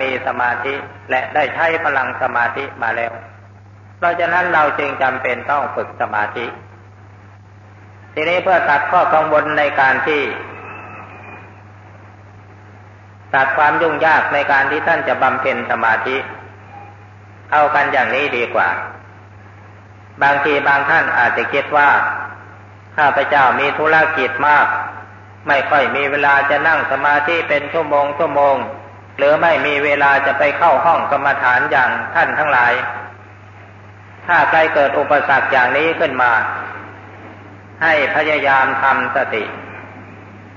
มีสมาธิและได้ใช้พลังสมาธิมาแล้ว เพราะฉะนั้นเราจึงจำเป็นต้องฝึกสมาธิ ทีนี้เพื่อตัดข้อกังวลในการที่ตัดความยุ่งยากในการที่ท่านจะบำเพ็ญสมาธิ เอากันอย่างนี้ดีกว่า บางทีบางท่านอาจจะคิดว่าข้าพเจ้ามีธุรกิจมาก ไม่ค่อยมีเวลาจะนั่งสมาธิเป็นชั่วโมงชั่วโมง หรือไม่มีเวลาจะไปเข้าห้องกรรมฐานอย่างท่านทั้งหลาย ถ้าใครเกิดอุปสรรคอย่างนี้ขึ้นมา ให้พยายามทำสติ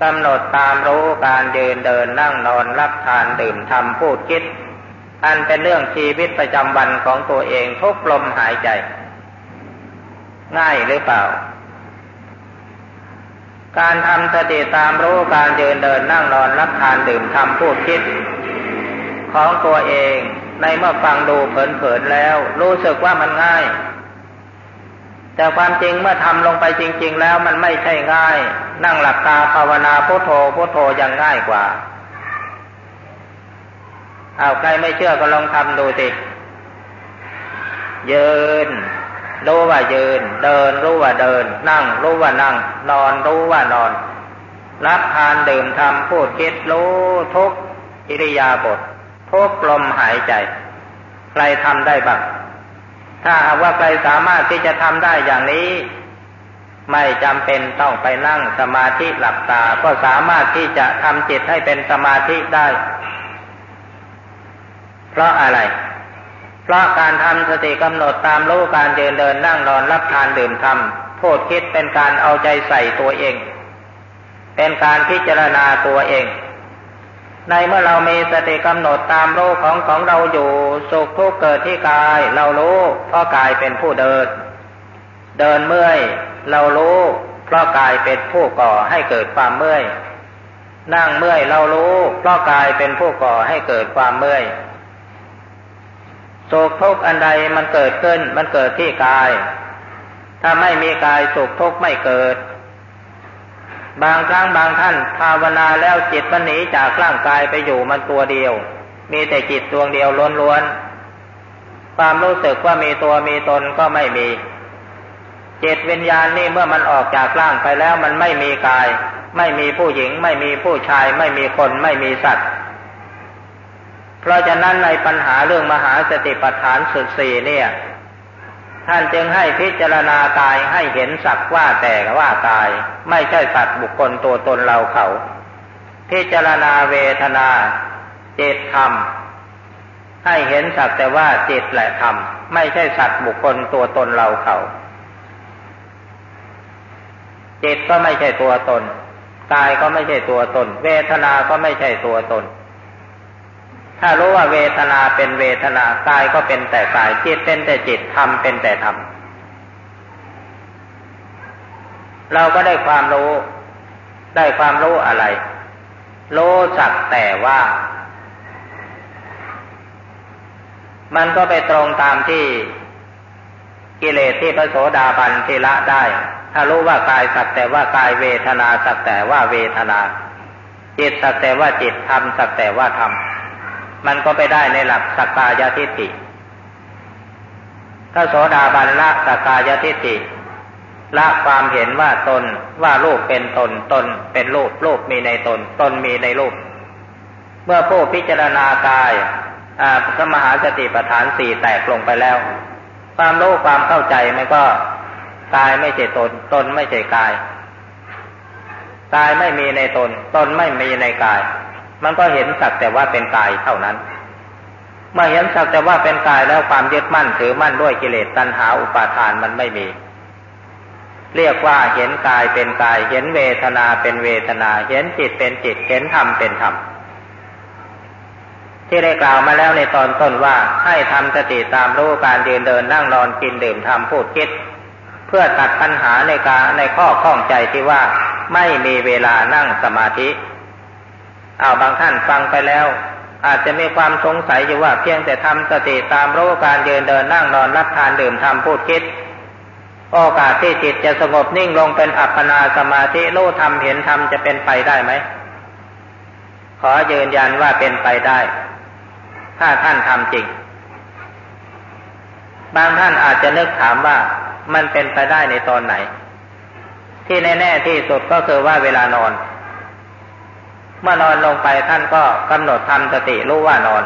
กำหนดตามรู้การยืนเดินนั่งนอนรับทานดื่มทำพูดคิด อันเป็นเรื่องชีวิตประจำวันของตัวเองทุกลมหายใจ ง่ายหรือเปล่า การทำสติตามรู้การยืนเดินนั่งนอนรับทานดื่มทำพูดคิด ของตัวเอง ในเมื่อฟังดูเผินๆแล้ว รู้สึกว่ามันง่าย แต่ความจริงเมื่อทำลงไปจริง ๆ แล้วมันไม่ใช่ง่าย นั่งหลับตาภาวนาพุโทโธพุโทโธยังง่ายกว่าเอาใครไม่เชื่อก็ลองทำดูสิยืนรู้ว่ายืน เดินรู้ว่าเดิน นั่ง รู้ว่านั่ง นอนรู้ว่านอน รับทานดื่มทำพูดคิดรู้ทุกอิริยาบถ ทุกลมหายใจ ใครทำได้บ้าง ถ้าหากว่าใครสามารถที่จะทำได้อย่างนี้ ไม่จำเป็นต้องไปนั่งสมาธิหลับตา ก็สามารถที่จะทำจิตให้เป็นสมาธิได้ เพราะอะไร เพราะการทำสติกำหนดตามรู้การเดินเดินนั่งนอนรับทานดื่มทำพูดคิดเป็นการเอาใจใส่ตัวเอง เป็นการพิจารณาตัวเอง ในเมื่อเรามีสติกำหนดตามรู้ของของเราอยู่ สุขทุกข์เกิดที่กาย เรารู้เพราะกายเป็นผู้เดิน เดินเมื่อย เรารู้เพราะกายเป็นผู้ก่อให้เกิดความเมื่อย นั่งเมื่อยเรารู้เพราะกายเป็นผู้ก่อให้เกิดความเมื่อยสุขทุกข์อันใดมันเกิดขึ้น มันเกิดที่กาย ถ้าไม่มีกายสุขทุกข์ไม่เกิด บางครั้งบางท่านภาวนาแล้วจิตมันหนีจากร่างกายไปอยู่มันตัวเดียว มีแต่จิตดวงเดียวล้วนๆความรู้สึกว่ามีตัวมีตนก็ไม่มี จิตวิญญาณนี่เมื่อมันออกจากร่างไปแล้วมันไม่มีกาย ไม่มีผู้หญิง ไม่มีผู้ชาย ไม่มีคนไม่มีสัตว์ เพราะฉะนั้นในปัญหาเรื่องมหาสติปัฏฐานสุดสี่เนี่ย ท่านจึงให้พิจารณากายให้เห็นสักว่าแต่ว่ากาย ไม่ใช่สัตว์บุคคลตัวตนเราเขา พิจารณาเวทนาจิตธรรม ให้เห็นสักแต่ว่าจิตและธรรม ไม่ใช่สัตว์บุคคลตัวตนเราเขาจิตก็ไม่ใช่ตัวตนกายก็ไม่ใช่ตัวตน เวทนาก็ไม่ใช่ตัวตน ถ้ารู้ว่าเวทนาเป็นเวทนากายก็เป็นแต่กายจิตเป็นแต่จิตธรรมเป็นแต่ธรรมเราก็ได้ความรู้ ได้ความรู้อะไรรู้สักแต่ว่า มันก็ไปตรงตามที่กิเลสที่พระโสดาบันที่ละได้ ถ้ารู้ว่ากายสักแต่ว่ากายเวทนาสักแต่ว่าเวทนา จิตสักแต่ว่าจิตธรรมสักแต่ว่าธรรม มันก็ไปได้ในหลักสักกายทิฏฐิถ้าโสดาบันละสักกายทิฏฐิละความเห็นว่าตนว่ารูปเป็นตนตนเป็นรูปรูปมีในตน ตนมีในรูป เมื่อผู้พิจารณากายสมหาสติปัฏฐานสี่แตกลงไปแล้ว ความรู้ความเข้าใจมันก็กายไม่ใช่ตน ตนไม่ใช่กายกายไม่มีในตน ตนไม่มีในกาย มันก็เห็นสักแต่ว่าเป็นกายเท่านั้น เมื่อเห็นสักแต่ว่าเป็นกายแล้วความยึดมั่นถือมั่นด้วยกิเลสตัณหาอุปาทานมันไม่มี เรียกว่าเห็นกายเป็นกาย เห็นเวทนาเป็นเวทนา เห็นจิตเป็นจิต เห็นธรรมเป็นธรรมที่ได้กล่าวมาแล้วในตอนต้นว่าให้ทำสติตามรู้การยืนเดินนั่งนอนกินดื่มทำพูดคิด เพื่อตัดปัญหาในการในข้อข้องใจที่ว่าไม่มีเวลานั่งสมาธิ อ้าวบางท่านฟังไปแล้ว อาจจะมีความสงสัยอยู่ว่าเพียงแต่ทำสติตามรู้การยืนเดินนั่งนอนรับทานดื่มทำพูดคิด โอกาสที่จิตจะสงบนิ่งลงเป็นอัปปนาสมาธิรู้ทำเห็นทำจะเป็นไปได้ไหมขอยืนยันว่าเป็นไปได้ ถ้าท่านทำจริง บางท่านอาจจะนึกถามว่ามันเป็นไปได้ในตอนไหน ที่แน่ ๆที่สุดก็คือว่าเวลานอน เมื่อนอนลงไปท่านก็กำหนดทำสติรู้ว่านอน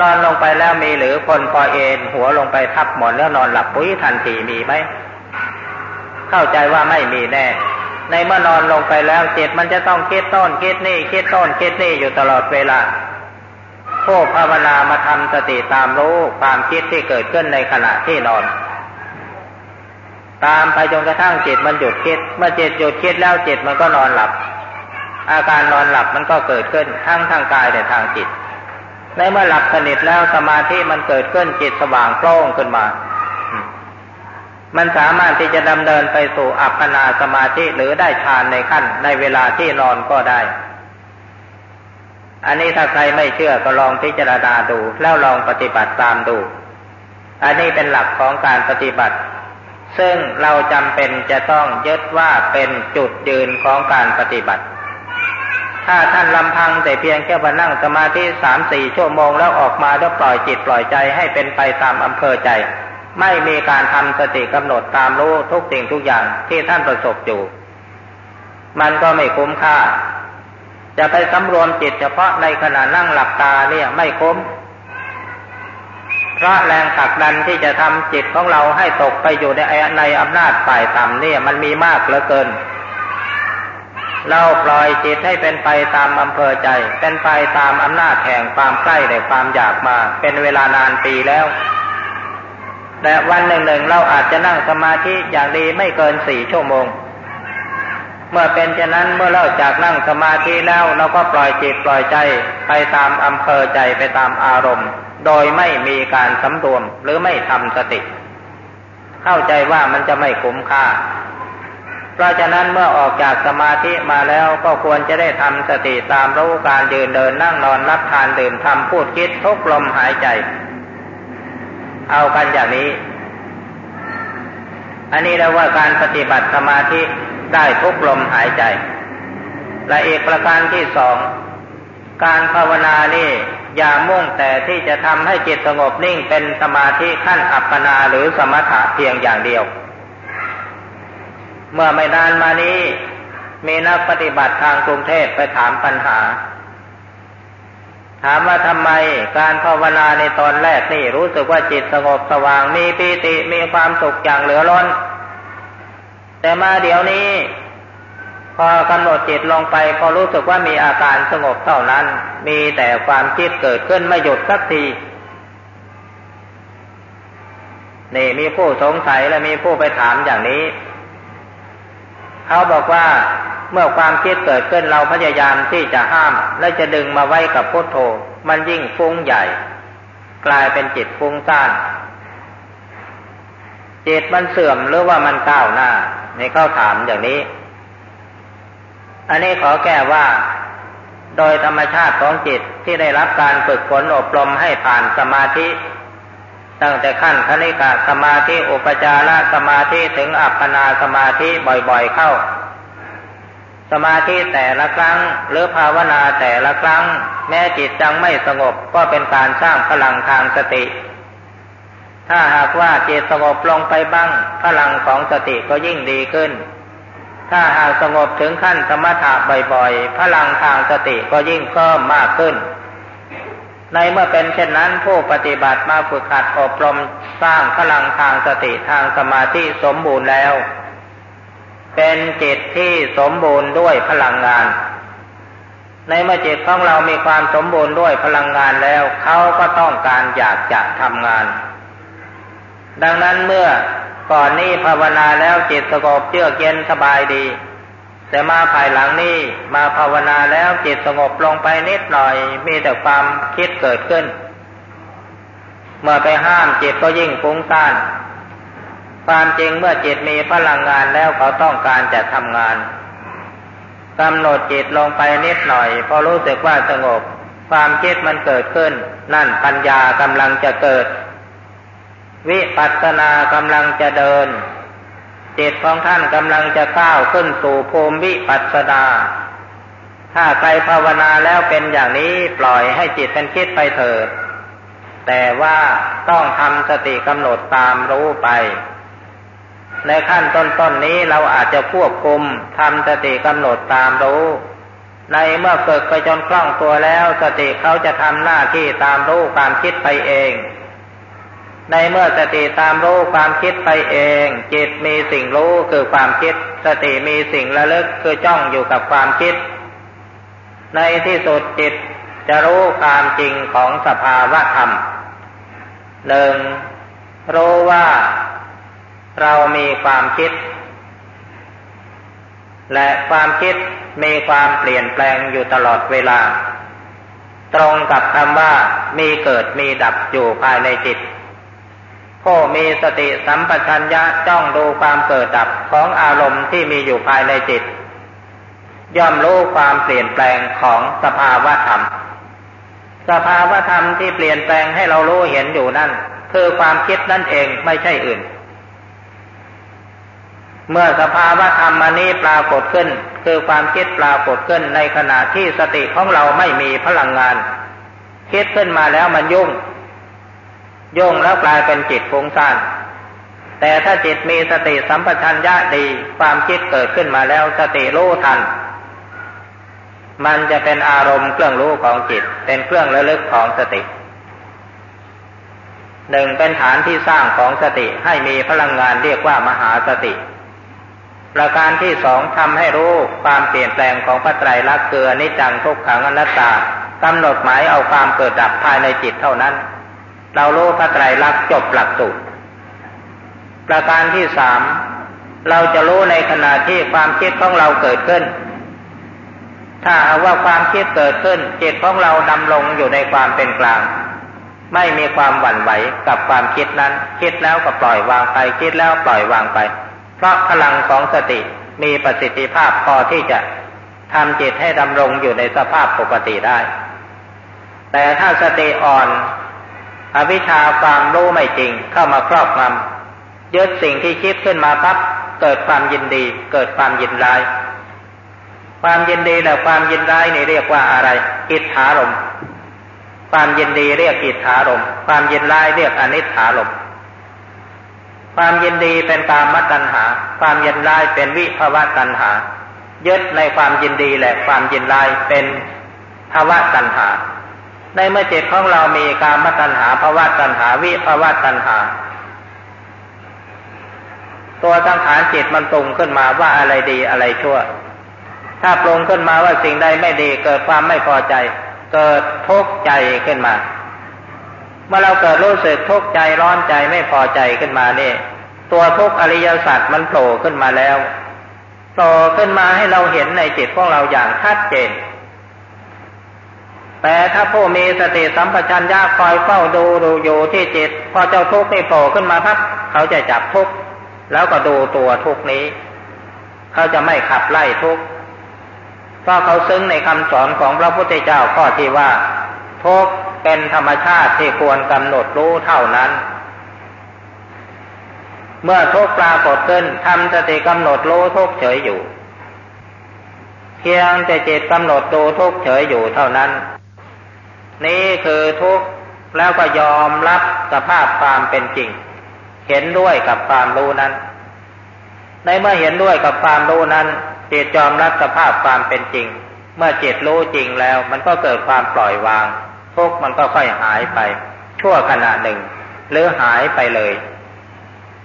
นอนลงไปแล้วมีหรือคนพอเอนหัวลงไปทับหมอนแล้วนอนหลับปุ้ยทันทีมีไหมเข้าใจว่าไม่มีแน่ ในเมื่อนอนลงไปแล้วจิตมันจะต้องคิดต้นคิดนี่คิดต้นคิดนี่อยู่ตลอดเวลาผู้ภาวนามาทำสติตามรู้ความคิดที่เกิดขึ้นในขณะที่นอน ตามไปจนกระทั่งจิตมันหยุดคิด เมื่อจิตหยุดคิดแล้วจิตมันก็นอนหลับ อาการนอนหลับมันก็เกิดขึ้นทั้งทางกายและทางจิต ในเมื่อหลับสนิทแล้วสมาธิมันเกิดขึ้นจิตสว่างโปร่งขึ้นมา มันสามารถที่จะดำเนินไปสู่อัปปนาสมาธิหรือได้ฌานในขั้นในเวลาที่นอนก็ได้ อันนี้ถ้าใครไม่เชื่อก็ลองพิจารณาดูแล้วลองปฏิบัติตามดู อันนี้เป็นหลักของการปฏิบัติซึ่งเราจำเป็นจะต้องยึดว่าเป็นจุดยืนของการปฏิบัติ ถ้าท่านลำพังแต่เพียงแค่มานั่งสมาธิสามสี่ชั่วโมงแล้วออกมาแล้วปล่อยจิตปล่อยใจให้เป็นไปตามอำเภอใจ ไม่มีการทำสติกำหนดตามรู้ทุกสิ่งทุกอย่างที่ท่านประสบอยู่ มันก็ไม่คุ้มค่า จะไปสำรวมจิตเฉพาะในขณะนั่งหลับตาเนี่ยไม่คุ้ม เพราะแรงผลักดันที่จะทำจิตของเราให้ตกไปอยู่ในในอำนาจฝ่ายต่ำเนี่ยมันมีมากเหลือเกิน เราปล่อยจิตให้เป็นไปตามอำเภอใจ เป็นไปตามอำนาจแห่งความใกล้ในความอยากมา เป็นเวลานานปีแล้วแต่วันหนึ่งหนึ่งเราอาจจะนั่งสมาธิอย่างดีไม่เกินสี่ชั่วโมง เมื่อเป็นเช่นนั้นเมื่อเราจากนั่งสมาธิแล้วเราก็ปล่อยจิตปล่อยใจไปตามอำเภอใจไปตามอารมณ์ โดยไม่มีการสำรวมหรือไม่ทำสติ เข้าใจว่ามันจะไม่คุ้มค่า เพราะฉะนั้นเมื่อออกจากสมาธิมาแล้วก็ควรจะได้ทำสติตามรู้การยืนเดินนั่งนอนรับทานดื่มทำพูดคิดทุกลมหายใจ เอากันอย่างนี้ อันนี้เรียกว่าการปฏิบัติสมาธิได้ทุกลมหายใจ และอีกประการที่สองการภาวนานี่อย่ามุ่งแต่ที่จะทำให้จิตสงบนิ่งเป็นสมาธิขั้นอัปปนาหรือสมถะเพียงอย่างเดียว เมื่อไม่นานมานี้ มีนักปฏิบัติทางกรุงเทพไปถามปัญหา ถามว่าทำไมการภาวนาในตอนแรกนี่รู้สึกว่าจิตสงบสว่างมีปีติมีความสุขอย่างเหลือล้น แต่มาเดี๋ยวนี้ พอกำหนดจิตลงไป พอรู้สึกว่ามีอาการสงบเท่านั้น มีแต่ความคิดเกิดขึ้นไม่หยุดสักทีนี่มีผู้สงสัยและมีผู้ไปถามอย่างนี้ เขาบอกว่าเมื่อความคิดเกิดขึ้นเราพยายามที่จะห้าม และจะดึงมาไว้กับพุทโธ มันยิ่งฟุ้งใหญ่ กลายเป็นจิตฟุ้งซ่านจิตมันเสื่อมหรือว่ามันก้าวหน้าในเข้าถามอย่างนี้ อันนี้ขอแก้ว่า โดยธรรมชาติของจิตที่ได้รับการฝึกฝนอบรมให้ผ่านสมาธิ ตั้งแต่ขั้นคณิกาสมาธิอุปจารสมาธิถึงอัปปนาสมาธิบ่อยๆเข้า สมาธิแต่ละครั้งหรือภาวนาแต่ละครั้ง แม้จิตจังไม่สงบก็เป็นการสร้างพลังทางสติ ถ้าหากว่าจิตสงบลงไปบ้าง พลังของสติก็ยิ่งดีขึ้น ถ้าหากสงบถึงขั้นสมถะบ่อยๆ พลังทางสติก็ยิ่งเพิ่มมากขึ้น ในเมื่อเป็นเช่นนั้นผู้ปฏิบัติมาฝึกหัดอบรมสร้างพลังทางสติทางสมาธิสมบูรณ์แล้ว เป็นจิตที่สมบูรณ์ด้วยพลังงาน ในเมื่อจิตของเรามีความสมบูรณ์ด้วยพลังงานแล้วเขาก็ต้องการอยากจะทำงาน ดังนั้นเมื่อก่อนนี้ภาวนาแล้วจิตสงบเยือกเย็นสบายดี แต่มาภายหลังนี้มาภาวนาแล้วจิตสงบลงไปนิดหน่อย มีแต่ความคิดเกิดขึ้น เมื่อไปห้ามจิตก็ยิ่งฟุ้งซ่านความจริงเมื่อจิตมีพลังงานแล้วเขาต้องการจะทำงานกำหนดจิตลงไปนิดหน่อย พอรู้สึกว่าสงบ ความคิดมันเกิดขึ้น นั่นปัญญากำลังจะเกิด วิปัสสนากำลังจะเดิน จิตของท่านกำลังจะก้าวขึ้นสู่ภูมิวิปัสสนาถ้าใครภาวนาแล้วเป็นอย่างนี้ปล่อยให้จิตเป็นคิดไปเถิด แต่ว่าต้องทำสติกำหนดตามรู้ไป ในขั้นต้นๆนนี้เราอาจจะควบคุมทำสติกำหนดตามรู้ ในเมื่อฝึกไปจนคล่องตัวแล้วสติเขาจะทำหน้าที่ตามรู้ความคิดไปเอง ในเมื่อสติตามรู้ความคิดไปเอง จิตมีสิ่งรู้คือความคิด สติมีสิ่งระลึกคือจ้องอยู่กับความคิด ในที่สุดจิตจะรู้ความจริงของสภาวะธรรมหนึ่งรู้ว่าเรามีความคิด และความคิดมีความเปลี่ยนแปลงอยู่ตลอดเวลา ตรงกับคำว่ามีเกิดมีดับอยู่ภายในจิต ผู้มีสติสัมปชัญญะจ้องดูความเกิดดับของอารมณ์ที่มีอยู่ภายในจิต ย่อมรู้ความเปลี่ยนแปลงของสภาวะธรรม สภาวะธรรมที่เปลี่ยนแปลงให้เรารู้เห็นอยู่นั่น คือความคิดนั่นเองไม่ใช่อื่น เมื่อสภาวะธรรมนี้ปรากฏขึ้น คือความคิดปรากฏขึ้นในขณะที่สติของเราไม่มีพลังงาน คิดขึ้นมาแล้วมันยุ่ง ยุ่งแล้วกลายเป็นจิตฟุ้งซ่านแต่ถ้าจิตมีสติสัมปชัญญะดี ความคิดเกิดขึ้นมาแล้วสติรู้ทัน มันจะเป็นอารมณ์เครื่องรู้ของจิต เป็นเครื่องระลึกของสติหนึ่งเป็นฐานที่สร้างของสติให้มีพลังงานเรียกว่ามหาสติ ประการที่สองทำให้รู้ความเปลี่ยนแปลงของพระไตรลักษณ์เกลือนิจังทุกขังอนัตตากำหนดหมายเอาความเกิดดับภายในจิตเท่านั้น เรารู้พระไตรลักษณ์จบหลักสูตรประการที่สามเราจะรู้ในขณะที่ความคิดของเราเกิดขึ้น ถ้าว่าความคิดเกิดขึ้น จิตของเราดำลงอยู่ในความเป็นกลาง ไม่มีความหวั่นไหวกับความคิดนั้น คิดแล้วก็ปล่อยวางไป คิดแล้วปล่อยวางไป เพราะพลังของสติมีประสิทธิภาพพอที่จะทำจิตให้ดำรงอยู่ในสภาพปกติได้ แต่ถ้าสติอ่อน อวิชชาความรู้ไม่จริงเข้ามาครอบงำยึดสิ่งที่คิดขึ้นมาปั๊บเกิดความยินดี เกิดความยินร้าย ความยินดีและความยินร้ายนี่เรียกว่าอะไร อิทธารมความยินดีเรียกอิทธารมความยินร้ายเรียกอนิถารมความยินดีเป็นตามมัตัญหา ความยินร้ายเป็นวิภวะตัญหายึดในความยินดีและความยินร้ายเป็นภาวะตัญหา ในเมื่อจิตของเรามีการมตัญหาภาวะตัญหาวิภาวะตัญหา ตัวสังขารจิตมันตรงขึ้นมาว่าอะไรดีอะไรชั่ว ถ้าปรุงขึ้นมาว่าสิ่งใดไม่ดีเกิดความไม่พอใจ เกิดทุกข์ใจขึ้นมา เมื่อเราเกิดรู้สึกทุกข์ใจร้อนใจไม่พอใจขึ้นมานี่ ตัวทุกข์อริยสัจมันโผล่ขึ้นมาแล้วโผล่ขึ้นมาให้เราเห็นในจิตของเราอย่างชัดเจน แต่ถ้าผู้มีสติสัมปชัญญะคอยเฝ้าดูดูอยู่ที่จิต พอเจ้าทุกข์นี่โผล่ขึ้นมาพับเขาจะจับทุกข์แล้วก็ดูตัวทุกข์นี้ เขาจะไม่ขับไล่ทุกข์เพราะเขาซึ้งในคำสอนของพระพุทธเจ้าข้อที่ว่าทุกข์เป็นธรรมชาติที่ควรกำหนดรู้เท่านั้น เมื่อทุกข์ปรากฏขึ้นทำสติกำหนดรู้ทุกข์เฉยอยู่ เพียงแต่จิตกำหนดดูทุกข์เฉยอยู่เท่านั้น นี้คือทุกข์แล้วก็ยอมรับสภาพความเป็นจริง เห็นด้วยกับความรู้นั้น ในเมื่อเห็นด้วยกับความรู้นั้นจิตยอมรับสภาพความเป็นจริง เมื่อจิตรู้จริงแล้ว มันก็เกิดความปล่อยวาง ทุกข์มันก็ค่อยหายไป ชั่วขณะหนึ่ง หรือหายไปเลย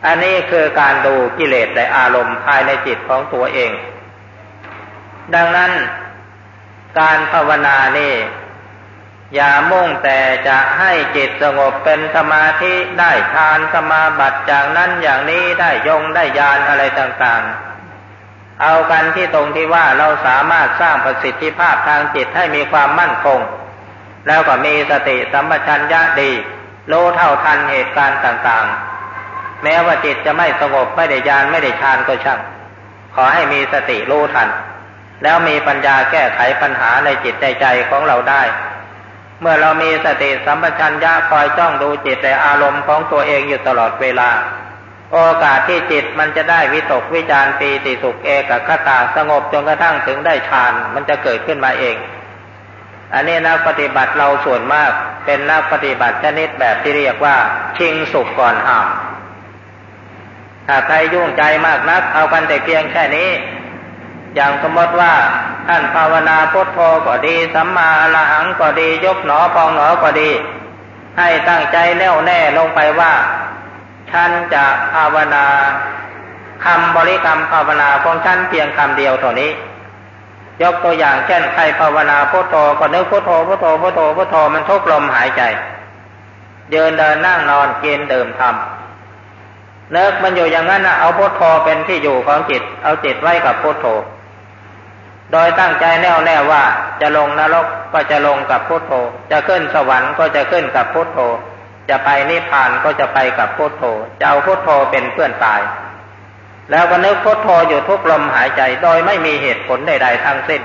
อันนี้คือการดูกิเลสและอารมณ์ภายในจิตของตัวเอง ดังนั้นการภาวนานี่ อย่ามุ่งแต่จะให้จิตสงบเป็นสมาธิได้ทานสมาบัติจากนั้นอย่างนี้ได้ยงได้ยานอะไรต่างๆ เอากันที่ตรงที่ว่าเราสามารถสร้างประสิทธิภาพทางจิตให้มีความมั่นคง แล้วก็มีสติสัมปชัญญะดีรู้เท่าทันเหตุการณ์ต่างๆ แม้ว่าจิตจะไม่สงบไม่ได้ยานไม่ได้ฌานก็ช่าง ขอให้มีสติรู้ทัน แล้วมีปัญญาแก้ไขปัญหาในจิตใจใจของเราได้ เมื่อเรามีสติสัมปชัญญะคอยจ้องดูจิตแต่อารมณ์ของตัวเองอยู่ตลอดเวลา โอกาสที่จิตมันจะได้วิตกวิจารปีติสุขเอกคตาสงบจนกระทั่งถึงได้ฌานมันจะเกิดขึ้นมาเอง อันนี้นักปฏิบัติเราส่วนมากเป็นนักปฏิบัติชนิดแบบที่เรียกว่า ชิงสุขก่อนห้ามถ้าใครยุ่งใจมากนัก เอากันแต่เพียงแค่นี้ อย่างสมมติว่าท่านภาวนาพุทโธก็ดี สัมมาอรหังก็ดียกหนอปองหนอก็ดี ให้ตั้งใจแน่วแน่ลงไปว่าฉันจะภาวนาคำบริกรรมภาวนาของฉันเพียงคำเดียวเท่านี้ ยกตัวอย่างเช่นใครภาวนาพุทโธก็นึกพุทโธพุทโธพุทโธพุทโธมันทุกลมหายใจ เดินเดินนั่งนอนกินดื่มทำเนิกมันอยู่อย่างนั้นนะเอาพุทโธเป็นที่อยู่ของจิต เอาจิตไว้กับพุทโธ โดยตั้งใจแน่วแน่ว่าจะลงนรกก็จะลงกับพุทโธ จะขึ้นสวรรค์ก็จะขึ้นกับพุทโธ จะไปนิพพานก็จะไปกับพุทโธ จะเอาพุทโธเป็นเพื่อนตาย แล้วก็นึกพุทโธอยู่ทุกลมหายใจโดยไม่มีเหตุผลใด ๆทั้งสิ้น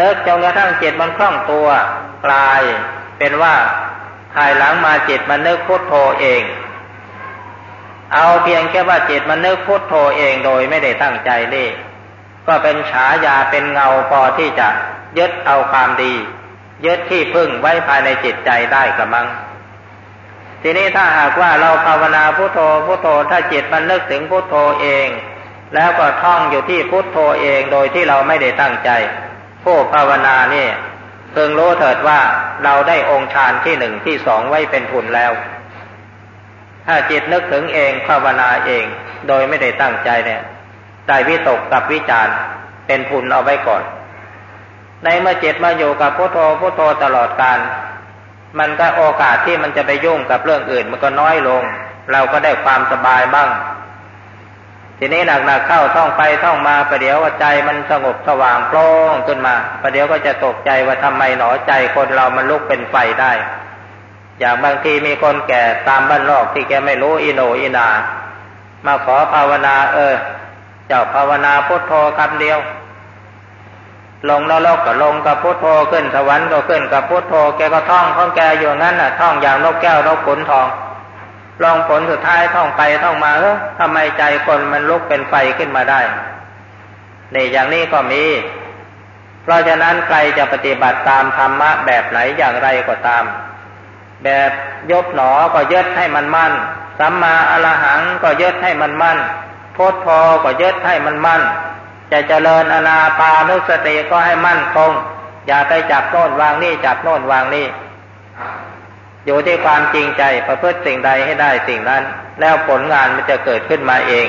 นึกจนกระทั่งจิตมันคล่องตัวกลายเป็นว่าภายหลังมาจิตมันนึกพุทโธเอง เอาเพียงแค่ว่าจิตมันนึกพุทโธเองโดยไม่ได้ตั้งใจนี่ ก็เป็นฉายาเป็นเงาพอที่จะยึดเอาความดี ยึดที่พึ่งไว้ภายในจิตใจได้กระมัง ทีนี้ถ้าหากว่าเราภาวนาพุโทโธพุโทโธถ้าจิตมันนึกถึงพุโทโธเอง แล้วก็ท่องอยู่ที่พุโทโธเองโดยที่เราไม่ได้ตั้งใจ ผู้ภาวนานี่เพิ่งรู้เถิดว่าเราได้องค์ฌานที่หนึ่งที่สองไว้เป็นทุนแล้ว ถ้าจิตนึกถึงเองภาวนาเอง โดยไม่ได้ตั้งใจเนี่ย ได้วิตกกับวิจารเป็นทุนเอาไว้ก่อน ในเมื่อจิตมาอยู่กับพุโทโธพุโทโธตลอดการมันก็โอกาสที่มันจะไปยุ่งกับเรื่องอื่น มันก็น้อยลง เราก็ได้ความสบายบ้าง ทีนี้หนักๆเข้าท่องไปท่องมาประเดี๋ยวว่าใจมันสงบสว่างโปร่งขึ้นมาประเดี๋ยวก็จะตกใจว่าทำไมหนอใจคนเรามันลุกเป็นไฟได้ อย่างบางทีมีคนแก่ตามบ้านนอกที่แกไม่รู้อิโนอินา มาขอภาวนา เออ เจ้าภาวนาพุทโธคำเดียว ลงนรกก็ลงกับพุทโธขึ้นสวรรค์ก็ขึ้นกับพุทโธแกก็ท่องของแกอยู่งั้นน่ะท่องอย่างนกแก้วนกขนทองลองผลสุดท้ายท่องไปท่องมาเออทำไมใจคนมันลุกเป็นไฟขึ้นมาได้นี่อย่างนี้ก็มี เพราะฉะนั้นใครจะปฏิบัติตามธรรมะแบบไหนอย่างไรก็ตาม แบบยกหนอก็ยึดให้มันมั่นสัมมาอรหังก็ยึดให้มันมั่น พุทโธก็ยึดให้มันมั่น จะเจริญอนาปานุสติก็ให้มั่นคง อย่าไปจับโน่นวางนี่จับโน่นวางนี่ อยู่ที่ความจริงใจประพฤติสิ่งใดให้ได้สิ่งนั้น แล้วผลงานมันจะเกิดขึ้นมาเอง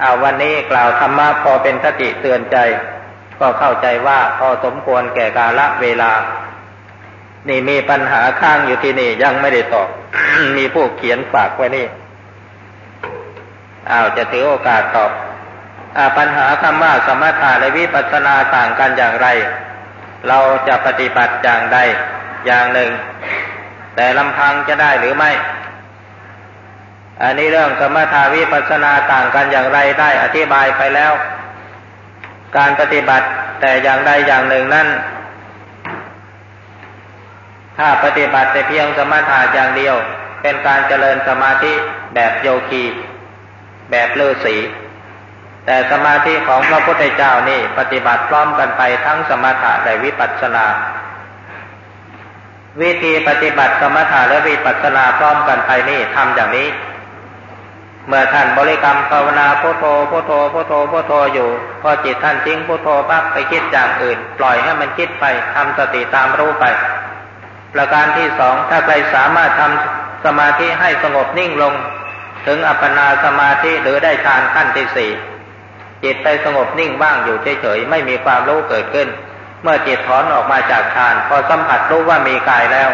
เอาวันนี้กล่าวธรรมะพอเป็นสติเตือนใจ ก็เข้าใจว่าพอสมควรแก่กาลเวลา นี่มีปัญหาข้างอยู่ที่นี่ยังไม่ได้ตอบ มีผู้เขียนฝากไว้นี่ อ้าวจะถือโอกาสตอบปัญหาคำว่าสมถะและวิปัสสนาต่างกันอย่างไร เราจะปฏิบัติอย่างใดอย่างหนึ่ง แต่ลำพังจะได้หรือไม่ อันนี้เรื่องสมถาวิปัสสนาต่างกันอย่างไรได้อธิบายไปแล้ว การปฏิบัติแต่อย่างใดอย่างหนึ่งนั้นถ้าปฏิบัติแต่เพียงสมถะอย่างเดียว เป็นการเจริญสมาธิแบบโยคี แบบเลือสี แต่สมาธิของพระพุทธเจ้านี่ปฏิบัติพร้อมกันไปทั้งสมถะและวิปัสสนา วิธีปฏิบัติสมถะและวิปัสสนาพร้อมกันไปนี่ทำอย่างนี้ เมื่อท่านบริกรรมภาวนาพุทโธพุทโธพุทโธพุทโธอยู่ พอจิตท่านทิ้งพุทโธปั๊บไปคิดอย่างอื่น ปล่อยให้มันคิดไปทำสติตามรู้ไป ประการที่สองถ้าใครสามารถทำสมาธิให้สงบนิ่งลง ถึงอัปปนาสมาธิหรือได้ฌานขั้นที่สี่จิตไปสงบนิ่งบ้างอยู่เฉยๆไม่มีความรู้เกิดขึ้น เมื่อจิตถอนออกมาจากฌานพอสัมผัสรู้ว่ามีกายแล้ว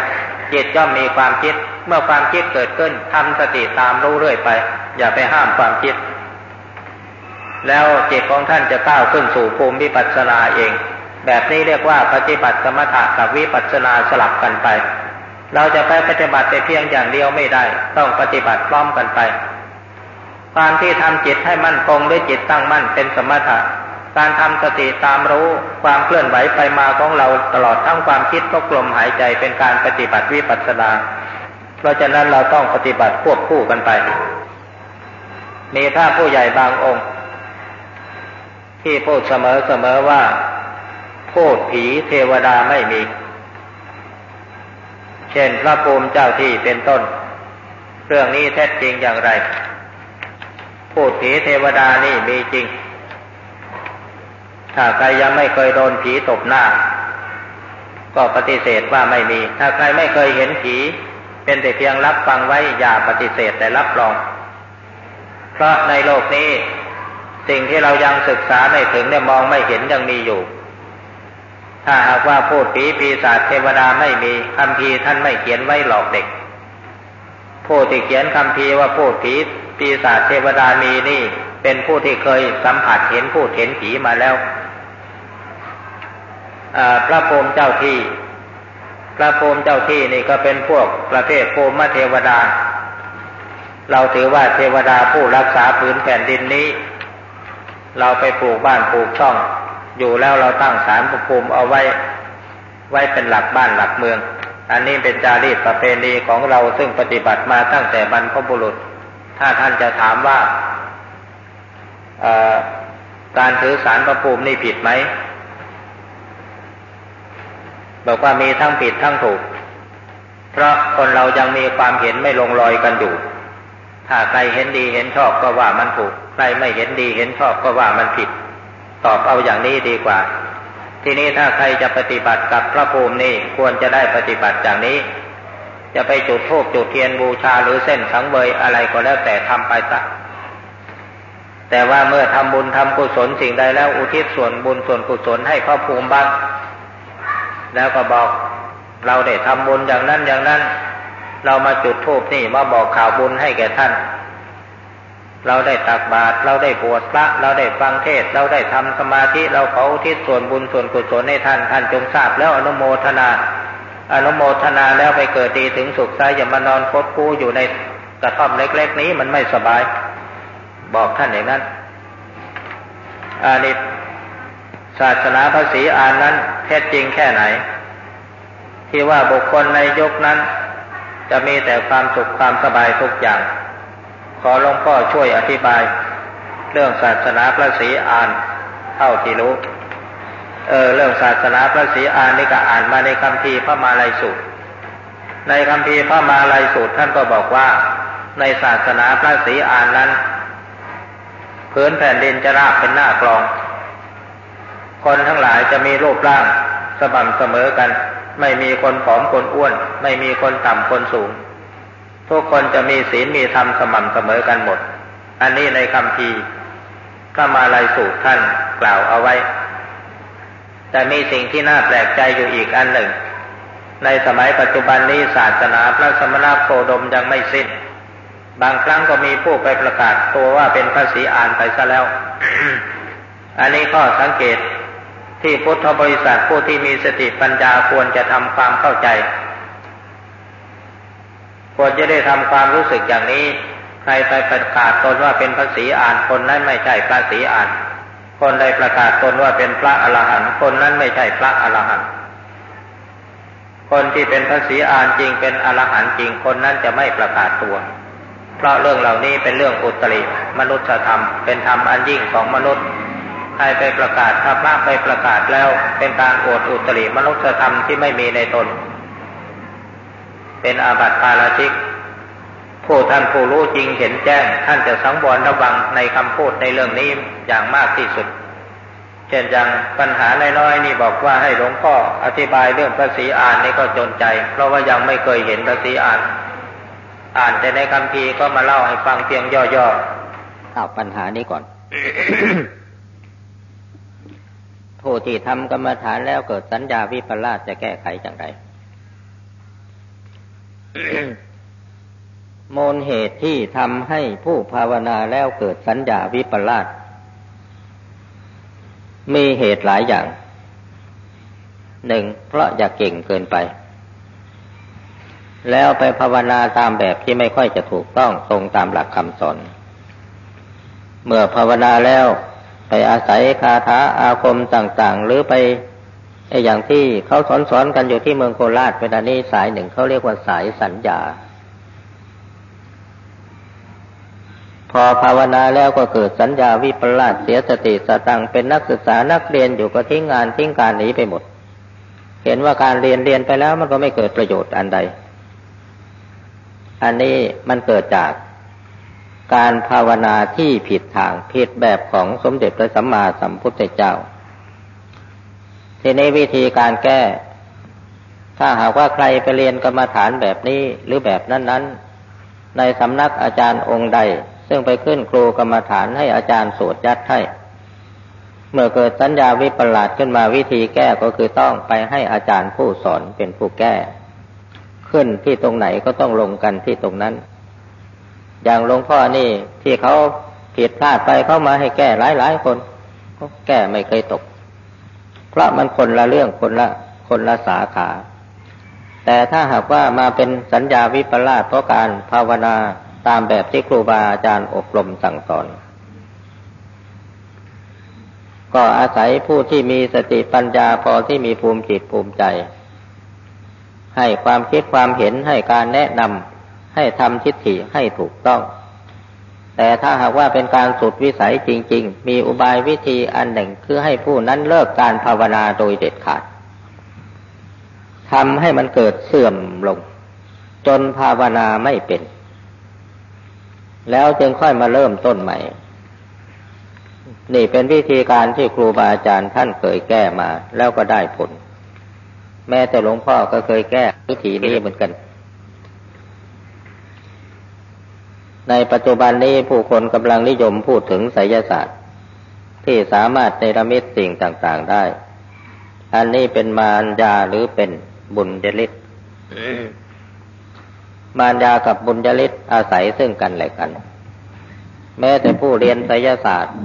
จิตย่อมมีความคิด เมื่อความคิดเกิดขึ้นทำสติตามรู้เรื่อยไป อย่าไปห้ามความคิด แล้วจิตของท่านจะก้าวขึ้นสู่ภูมิวิปัสสนาเอง แบบนี้เรียกว่าปฏิบัติสมถะกับวิปัสสนาสลับกันไป เราจะไปปฏิบัติแต่เพียงอย่างเดียวไม่ได้ ต้องปฏิบัติพร้อมกันไปการที่ทำจิตให้มั่นคงด้วยจิตตั้งมั่นเป็นสมถะ การทำสติตามรู้ความเคลื่อนไหวไปมาของเราตลอดทั้งความคิดก็กลมหายใจเป็นการปฏิบัติวิปัสสนา เพราะฉะนั้นเราต้องปฏิบัติควบคู่กันไป มีพระผู้ใหญ่บางองค์ ที่พูดเสมอเสมอว่าพูดผีเทวดาไม่มี เช่นพระภูมิเจ้าที่เป็นต้น เรื่องนี้แท้จริงอย่างไร พูดผีเทวดานี่มีจริง ถ้าใครยังไม่เคยโดนผีตบหน้า ก็ปฏิเสธว่าไม่มี ถ้าใครไม่เคยเห็นผี เป็นแต่เพียงรับฟังไว้อย่าปฏิเสธแต่รับรอง เพราะในโลกนี้ สิ่งที่เรายังศึกษาไม่ถึงเนี่ยมองไม่เห็นยังมีอยู่ ถ้าหากว่าพูดผีปีศาจเทวดาไม่มีคำพีท่านไม่เขียนไว้หลอกเด็ก ผู้ที่เขียนคำพีว่าพูดผีปีศาจเทวดามีนี่ เป็นผู้ที่เคยสัมผัสเห็นพูดเห็นผีมาแล้วพระภูมิเจ้าที่ พระภูมิเจ้าที่นี่ก็เป็นพวกประเภทภูมิเทวดา เราถือว่าเทวดาผู้รักษาพื้นแผ่นดินนี้ เราไปปลูกบ้านปลูกช่อง อยู่แล้วเราตั้งศาลภูมิเอาไว้ ไว้เป็นหลักบ้านหลักเมือง อันนี้เป็นจารีตประเพณีของเราซึ่งปฏิบัติมาตั้งแต่บรรพบุรุษ ถ้าท่านจะถามว่าการถือสารประภูมินี่ผิดไหมบอกว่ามีทั้งผิดทั้งถูก เพราะคนเรายังมีความเห็นไม่ลงรอยกันอยู่ ถ้าใครเห็นดีเห็นชอบก็ว่ามันถูก ใครไม่เห็นดีเห็นชอบก็ว่ามันผิด ตอบเอาอย่างนี้ดีกว่า ทีนี้ถ้าใครจะปฏิบัติกับพระภูมินี่ควรจะได้ปฏิบัติอย่างนี้ จะไปจุดธูปจุดเทียนบูชาหรือเส้นสังเวยอะไรก็แล้วแต่ทำไปซะแต่ว่าเมื่อทำบุญทำกุศลสิ่งใดแล้วอุทิศส่วนบุญส่วนกุศลให้พระภูมิบ้าง แล้วก็บอกเราได้ทำบุญอย่างนั้นอย่างนั้น เรามาจุดธูปนี่มาบอกข่าวบุญให้แก่ท่าน เราได้ตักบาตรเราได้บวชพระ เราได้ฟังเทศ เราได้ทำสมาธิเราเขออุทิศส่วนบุญส่วนกุศลให้ท่านท่านจงทราบแล้วอนุโมทนา อนุโมทนาแล้วไปเกิดดีถึงสุขใจอย่ามานอนคดคูอยู่ในกระท่อมเล็ก ๆ นี้มันไม่สบาย บอกท่านอย่างนั้นอานิศาสนาภาษีอานนั้นแท้จริงแค่ไหน ที่ว่าบุคคลในยุคนั้น จะมีแต่ความสุขความสบายทุกอย่าง ขอหลวงพ่อช่วยอธิบาย เรื่องศาสนาพระศรีอานเท่าที่รู้ เออเรื่องศาสนาพระศรีอานนี่ก็อ่านมาในคำพีพระมาลัยสูตร ในคำพีพระมาลัยสูตรท่านก็บอกว่า ในศาสนาพระศรีอานนั้นพื้นแผ่นดินจะราบเป็นหน้ากลอง คนทั้งหลายจะมีรูปร่างสม่ำเสมอกัน ไม่มีคนผอมคนอ้วน ไม่มีคนต่ำคนสูง ทุกคนจะมีศีลมีธรรมสม่ำเสมอกันหมด อันนี้ในคำพีพระมาลัยสูตรท่านกล่าวเอาไว้ แต่มีสิ่งที่น่าแปลกใจอยู่อีกอันหนึ่ง ในสมัยปัจจุบันนี้ศาสนาพระสมณโคดมยังไม่สิ้น บางครั้งก็มีผู้ไปประกาศตัวว่าเป็นพระศรีอานไปซะแล้ว อันนี้ข้อสังเกตที่พุทธบริษัทผู้ที่มีสติปัญญาควรจะทำความเข้าใจ ควรจะได้ทำความรู้สึกอย่างนี้ ใครไปประกาศตนว่าเป็นพระศรีอานคนนั้นไม่ใช่พระศรีอาน คนใดประกาศตนว่าเป็นพระอรหันต์คนนั้นไม่ใช่พระอรหันต์คนที่เป็นพระศรีอานจริงเป็นอรหันต์จริงคนนั้นจะไม่ประกาศตัว เพราะเรื่องเหล่านี้เป็นเรื่องอุตริมนุษยธรรมเป็นธรรมอันยิ่งของมนุษย์ใครไปประกาศถ้าพระไปประกาศแล้วเป็นการอวดอุตริมนุษยธรรมที่ไม่มีในตน เป็นอาบัติปาราชิก ผู้ท่านผู้รู้จริงเห็นแจ้ง ท่านจะสังวรระวังในคำพูดในเรื่องนี้อย่างมากที่สุด เช่นอย่างปัญหาน้อยๆนี่บอกว่าให้หลวงพ่ออธิบายเรื่องภาษีอ่านนี่ก็จนใจ เพราะว่ายังไม่เคยเห็นภาษีอ่าน อ่านแต่ในคำพีก็มาเล่าให้ฟังเพียงย่อๆเอาปัญหานี้ก่อนผู้ที่ทำกรรมฐานแล้วเกิดสัญญาวิปลาสจะแก้ไขอย่างไร มูลเหตุที่ทำให้ผู้ภาวนาแล้วเกิดสัญญาวิปลาสมีเหตุหลายอย่าง หนึ่งเพราะอยากเก่งเกินไป แล้วไปภาวนาตามแบบที่ไม่ค่อยจะถูกต้องตรงตามหลักคำสอน เมื่อภาวนาแล้วไปอาศัยคาถาอาคมต่างๆ หรือไป ไอ้อย่างที่เขาสอนสอนกันอยู่ที่เมืองโคราชเวลานี้สายหนึ่งเขาเรียกว่าสายสัญญาพพอภาวนาแล้วก็เกิดสัญญาวิปลาสเสียสติสตังเป็นนักศึกษานักเรียนอยู่ก็ทิ้งงานทิ้งการหนีไปหมด เห็นว่าการเรียนเรียนไปแล้วมันก็ไม่เกิดประโยชน์อันใด อันนี้มันเกิดจากการภาวนาที่ผิดทางผิดแบบของสมเด็จพระสัมมาสัมพุทธเจ้า ทีนี้วิธีการแก้ ถ้าหากว่าใครไปเรียนกรรมฐานแบบนี้หรือแบบนั้น ๆ ในสำนักอาจารย์องค์ใด ซึ่งไปขึ้นครูกรรมฐานให้อาจารย์สวดยัดให้ เมื่อเกิดสัญญาวิปลาสขึ้นมาวิธีแก้ก็คือต้องไปให้อาจารย์ผู้สอนเป็นผู้แก้ ขึ้นที่ตรงไหนก็ต้องลงกันที่ตรงนั้น อย่างหลวงพ่อนี่ที่เขาผิดพลาดไปเข้ามาให้แก้หลายหลายคนก็แก้ไม่เคยตก เพราะมันคนละเรื่องคนละคนละสาขา แต่ถ้าหากว่ามาเป็นสัญญาวิปลาสเพราะการภาวนาตามแบบที่ครูบาอาจารย์อบรมสั่งสอน ก็อาศัยผู้ที่มีสติปัญญาพอที่มีภูมิจิตภูมิใจ ให้ความคิดความเห็นให้การแนะนำให้ทำทิฏฐิให้ถูกต้อง แต่ถ้าหากว่าเป็นการสุดวิสัยจริง ๆ มีอุบายวิธีอันหนึ่งคือให้ผู้นั้นเลิกการภาวนาโดยเด็ดขาดทำให้มันเกิดเสื่อมลง จนภาวนาไม่เป็น แล้วจึงค่อยมาเริ่มต้นใหม่ นี่เป็นวิธีการที่ครูบาอาจารย์ท่านเคยแก้มาแล้วก็ได้ผล แม้แต่หลวงพ่อก็เคยแก้วิธีนี้เหมือนกัน ในปัจจุบันนี้ผู้คนกำลังนิยมพูดถึงไสยศาสตร์ ที่สามารถเนรมิตสิ่งต่างๆได้ อันนี้เป็นมารยาหรือเป็นบุญยลิศมารยากับบุญยลิศอาศัยซึ่งกันและกัน แม้แต่ผู้เรียนไสยศาสตร์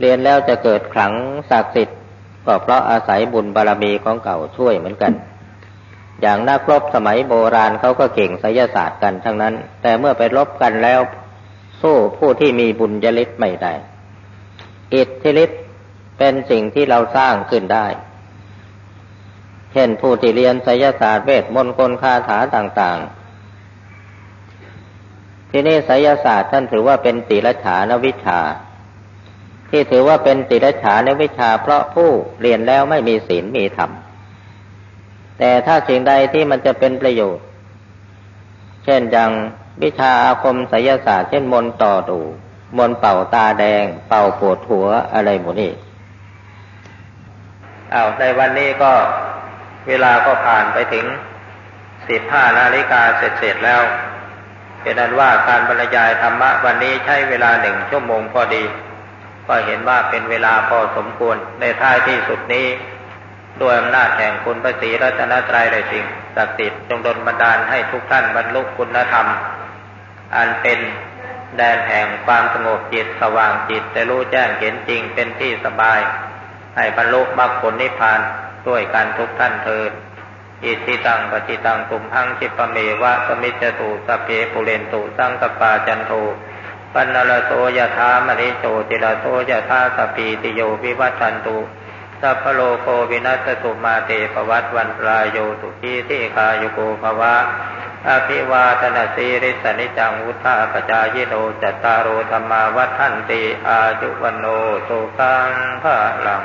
เรียนแล้วจะเกิดขลังศักดิ์สิทธิ์ก็เพราะอาศัยบุญบารรมีของเก่าช่วยเหมือนกัน อย่างนักรบสมัยโบราณเขาก็เก่งไสยศาสตร์กันทั้งนั้น แต่เมื่อไปรบกันแล้ว สู้ผู้ที่มีบุญยฤทธิ์ไม่ได้อิทธิฤทธิ์เป็นสิ่งที่เราสร้างขึ้นได้ เช่นผู้ที่เรียนไสยศาสตร์เวทมนต์กลคาถาต่างๆ ที่นี่ไสยศาสตร์ท่านถือว่าเป็นติรฉานวิชา ที่ถือว่าเป็นติรฉานวิชา เพราะผู้เรียนแล้วไม่มีศีลมีธรรม แต่ถ้าสิ่งใดที่มันจะเป็นประโยชน์ เช่นอย่างวิชาอาคมไสยศาสตร์เช่นมนต่อดูมนเป่าตาแดง เป่าปวดหัวอะไรหมดนี่อา้าวในวันนี้ก็เวลาก็ผ่านไปถึงสิบห้านาฬิกาเสร็จแล้วเป็นนั้นว่าการบรรยายธรรมะวันนี้ใช้เวลาหนึ่งชั่วโมงพอดี ก็เห็นว่าเป็นเวลาพอสมควรในท้ายที่สุดนี้ ด้วยอำนาจแห่งคุณพระศรีรัตนตรัยได้สิ่งศักดิ์สิทธิ์จงดลบันดาลให้ทุกท่านบรรลุคุณธรรม อันเป็นแดนแห่งความสงบจิตสว่างจิตแต่รู้แจ้งเห็นจริงเป็นที่สบาย ให้บรรลุมรรคผลนิพพานด้วยกันทุกท่านเถิดอิจฉิตังปัตถิตังตุมหัง ขิปปะเมวะ สะมิชฌะตุ สัพเพปูเรนตุสังกัปปาจันโทปัณณะระโสยะถา มะณิโชติระโสยะถาสัพพีติโยวิวัชชันตุ สัพพะโรโควินัสสะตุมาเต ภะวัตวันตะราโย สุขีทีฆายุโก ภะวะอภิวาทนาสีริสนิจังวุธาปจายโนจัตตารโอธรรมาวัฒนติอาจุวันโนสุขังภะลัง